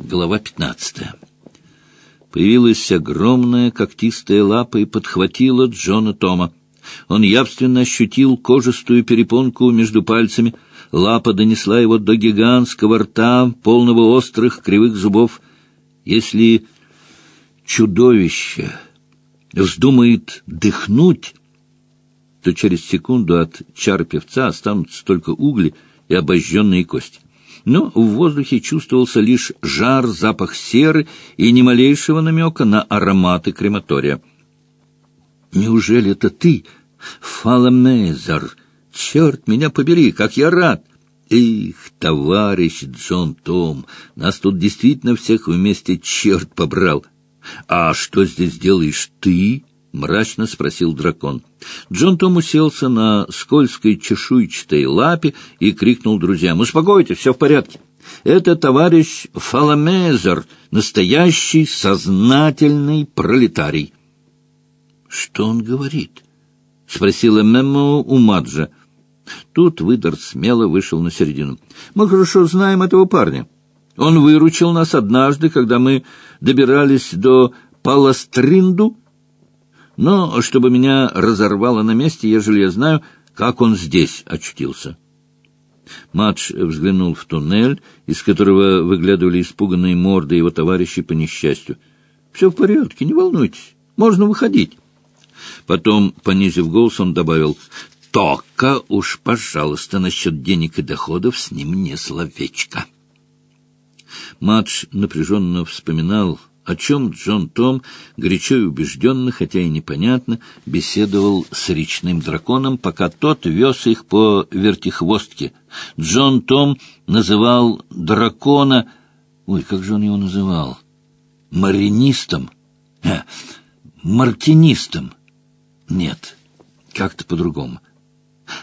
Глава пятнадцатая. Появилась огромная когтистая лапа и подхватила Джона Тома. Он явственно ощутил кожистую перепонку между пальцами. Лапа донесла его до гигантского рта, полного острых кривых зубов. Если чудовище вздумает дыхнуть, то через секунду от чар певца останутся только угли и обожженные кости но в воздухе чувствовался лишь жар, запах серы и ни малейшего намека на ароматы крематория. «Неужели это ты, Фаламезер? Черт меня побери, как я рад!» «Эх, товарищ Джон Том, нас тут действительно всех вместе черт побрал! А что здесь делаешь ты?» — мрачно спросил дракон. Джон Том уселся на скользкой чешуйчатой лапе и крикнул друзьям. «Успокойтесь, все в порядке. Это товарищ Фаламезер, настоящий сознательный пролетарий». «Что он говорит?» — спросила Мемо у Маджа. Тут выдор смело вышел на середину. «Мы хорошо знаем этого парня. Он выручил нас однажды, когда мы добирались до Паластринду, но чтобы меня разорвало на месте, ежели я знаю, как он здесь очутился. Мадж взглянул в туннель, из которого выглядывали испуганные морды его товарищей по несчастью. — Все в порядке, не волнуйтесь, можно выходить. Потом, понизив голос, он добавил, — Только уж, пожалуйста, насчет денег и доходов с ним не словечко. Мадж напряженно вспоминал о чем Джон Том, горячо и убежденно, хотя и непонятно, беседовал с речным драконом, пока тот вез их по вертихвостке. Джон Том называл дракона... Ой, как же он его называл? Маринистом? Э, мартинистом? Нет, как-то по-другому.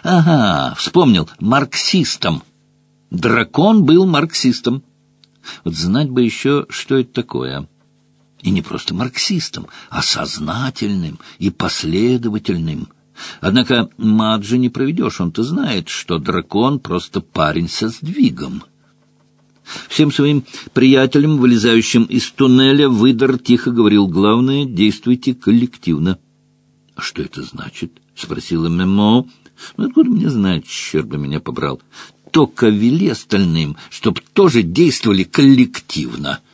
Ага, вспомнил, марксистом. Дракон был марксистом. Вот знать бы еще, что это такое. И не просто марксистом, а сознательным и последовательным. Однако Маджи не проведешь, он-то знает, что дракон просто парень со сдвигом. Всем своим приятелям, вылезающим из туннеля, выдор тихо говорил, главное, действуйте коллективно. — А что это значит? — спросила Мемо. — Ну, откуда мне знать, черт бы меня побрал. Только вели остальным, чтоб тоже действовали коллективно. —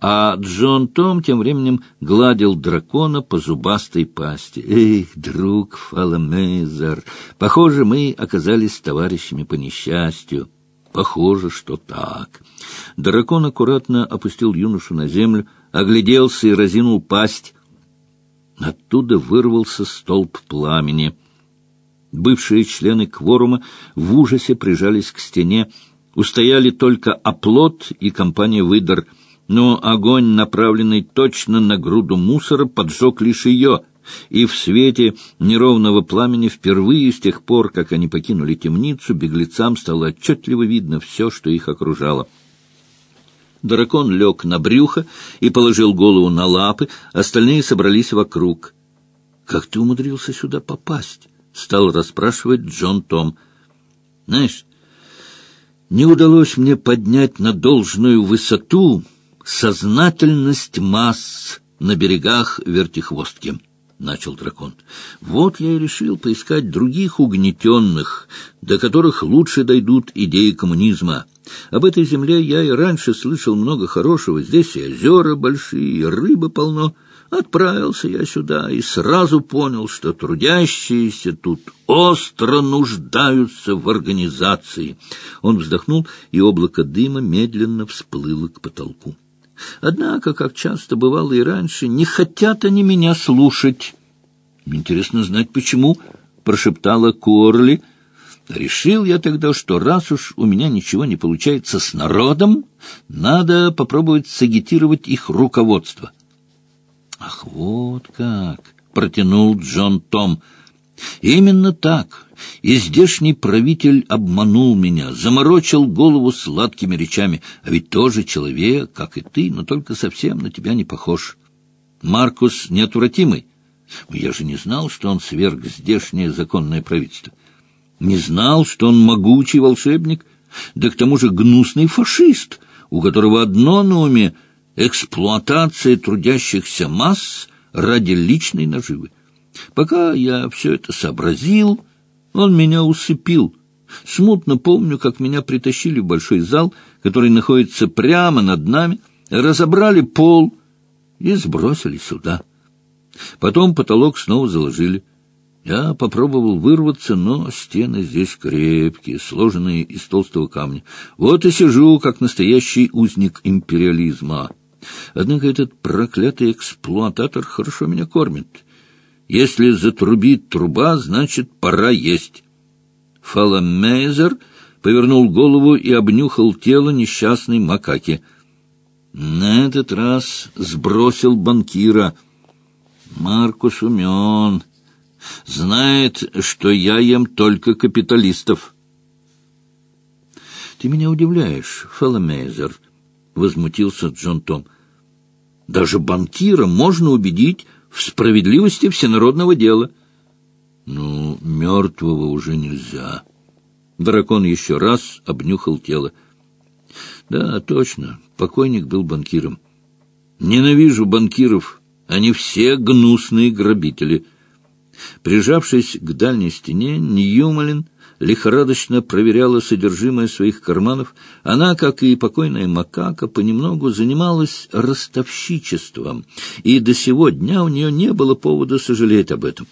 а Джон Том тем временем гладил дракона по зубастой пасти. «Эх, друг Фаламезер, похоже, мы оказались товарищами по несчастью». «Похоже, что так». Дракон аккуратно опустил юношу на землю, огляделся и разинул пасть. Оттуда вырвался столб пламени. Бывшие члены кворума в ужасе прижались к стене. Устояли только оплот и компания «Выдор», но огонь, направленный точно на груду мусора, поджег лишь ее, и в свете неровного пламени впервые с тех пор, как они покинули темницу, беглецам стало отчетливо видно все, что их окружало. Дракон лег на брюхо и положил голову на лапы, остальные собрались вокруг. — Как ты умудрился сюда попасть? — стал расспрашивать Джон Том. — Знаешь, не удалось мне поднять на должную высоту сознательность масс на берегах вертихвостки, — начал дракон. Вот я и решил поискать других угнетенных, до которых лучше дойдут идеи коммунизма. Об этой земле я и раньше слышал много хорошего. Здесь и озера большие, и рыбы полно. Отправился я сюда и сразу понял, что трудящиеся тут остро нуждаются в организации. Он вздохнул, и облако дыма медленно всплыло к потолку. Однако, как часто бывало и раньше, не хотят они меня слушать. Интересно знать, почему, — прошептала Корли. Решил я тогда, что раз уж у меня ничего не получается с народом, надо попробовать сагитировать их руководство. — Ах, вот как! — протянул Джон Том. — Именно так. И здешний правитель обманул меня, заморочил голову сладкими речами, а ведь тоже человек, как и ты, но только совсем на тебя не похож. Маркус неотвратимый. Я же не знал, что он сверг здешнее законное правительство. Не знал, что он могучий волшебник, да к тому же гнусный фашист. у которого одно на уме — эксплуатация трудящихся масс ради личной наживы. Пока я все это сообразил, он меня усыпил. Смутно помню, как меня притащили в большой зал, который находится прямо над нами, разобрали пол и сбросили сюда. Потом потолок снова заложили. Я попробовал вырваться, но стены здесь крепкие, сложенные из толстого камня. Вот и сижу, как настоящий узник империализма. Однако этот проклятый эксплуататор хорошо меня кормит. Если затрубит труба, значит, пора есть. Фаламейзер повернул голову и обнюхал тело несчастной макаки. На этот раз сбросил банкира. Маркус умен знает, что я ем только капиталистов. — Ты меня удивляешь, Фаломейзер, — возмутился Джон Том. — Даже банкира можно убедить в справедливости всенародного дела. — Ну, мертвого уже нельзя. Дракон еще раз обнюхал тело. — Да, точно, покойник был банкиром. Ненавижу банкиров, они все гнусные грабители — Прижавшись к дальней стене, Ньюмалин лихорадочно проверяла содержимое своих карманов. Она, как и покойная макака, понемногу занималась ростовщичеством, и до сего дня у нее не было повода сожалеть об этом.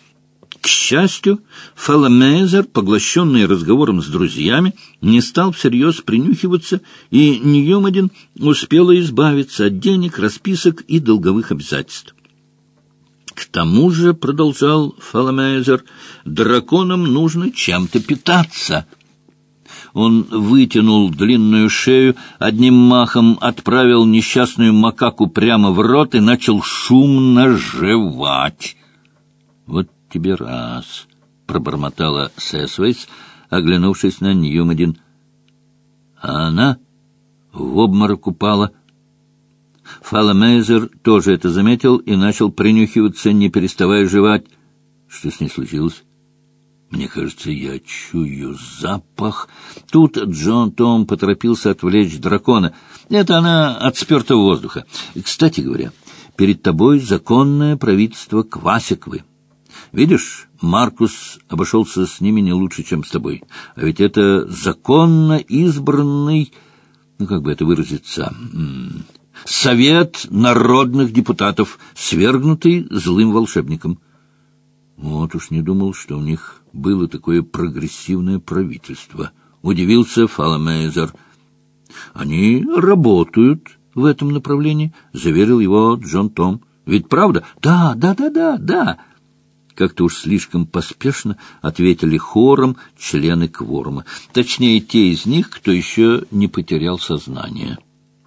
К счастью, Фаламезер, поглощенный разговором с друзьями, не стал всерьез принюхиваться, и Ньюмадин успела избавиться от денег, расписок и долговых обязательств. К тому же, — продолжал Фаламейзер, — драконам нужно чем-то питаться. Он вытянул длинную шею, одним махом отправил несчастную макаку прямо в рот и начал шумно жевать. — Вот тебе раз, — пробормотала Сэсвейс, оглянувшись на Ньюмадин. А она в обморок упала, Фаламейзер тоже это заметил и начал принюхиваться, не переставая жевать. Что с ней случилось? Мне кажется, я чую запах. Тут Джон Том поторопился отвлечь дракона. Это она от спертого воздуха. Кстати говоря, перед тобой законное правительство Квасиквы. Видишь, Маркус обошелся с ними не лучше, чем с тобой. А ведь это законно избранный... Ну, как бы это выразиться... Совет народных депутатов, свергнутый злым волшебником. Вот уж не думал, что у них было такое прогрессивное правительство. Удивился Фаламейзер. Они работают в этом направлении, заверил его Джон Том. Ведь правда? Да, да, да, да, да. Как-то уж слишком поспешно ответили хором члены кворума. Точнее, те из них, кто еще не потерял сознание.